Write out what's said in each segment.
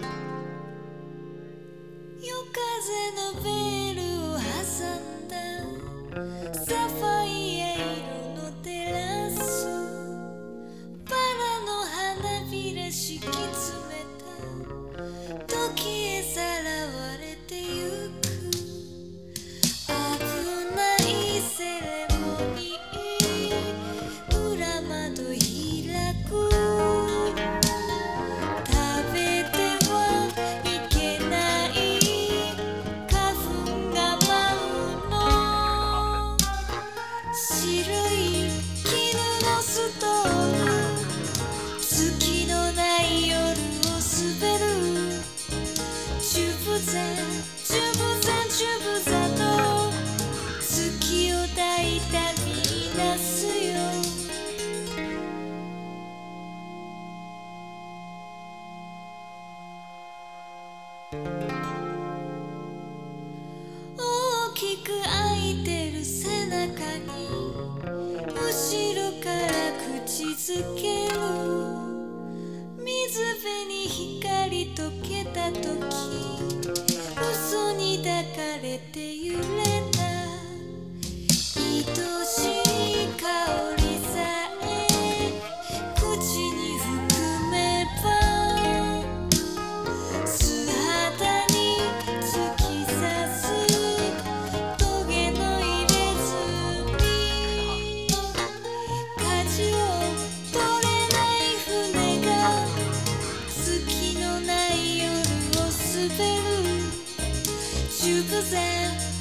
夜白い絹のストーつきのない夜を滑るチュブザチュブザチュブザと月をだいたみなすよ「溶けた時嘘に抱かれて Cause then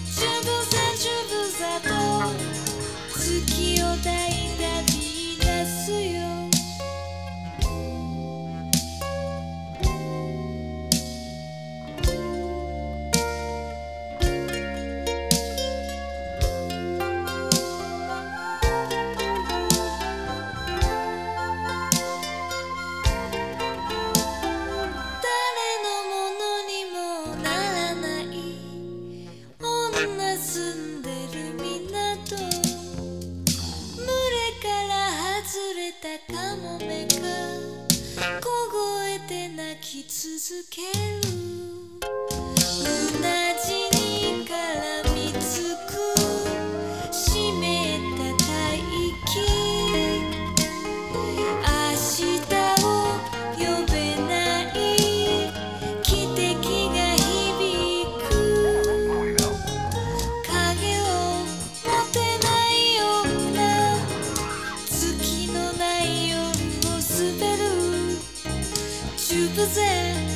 滑る。中途勢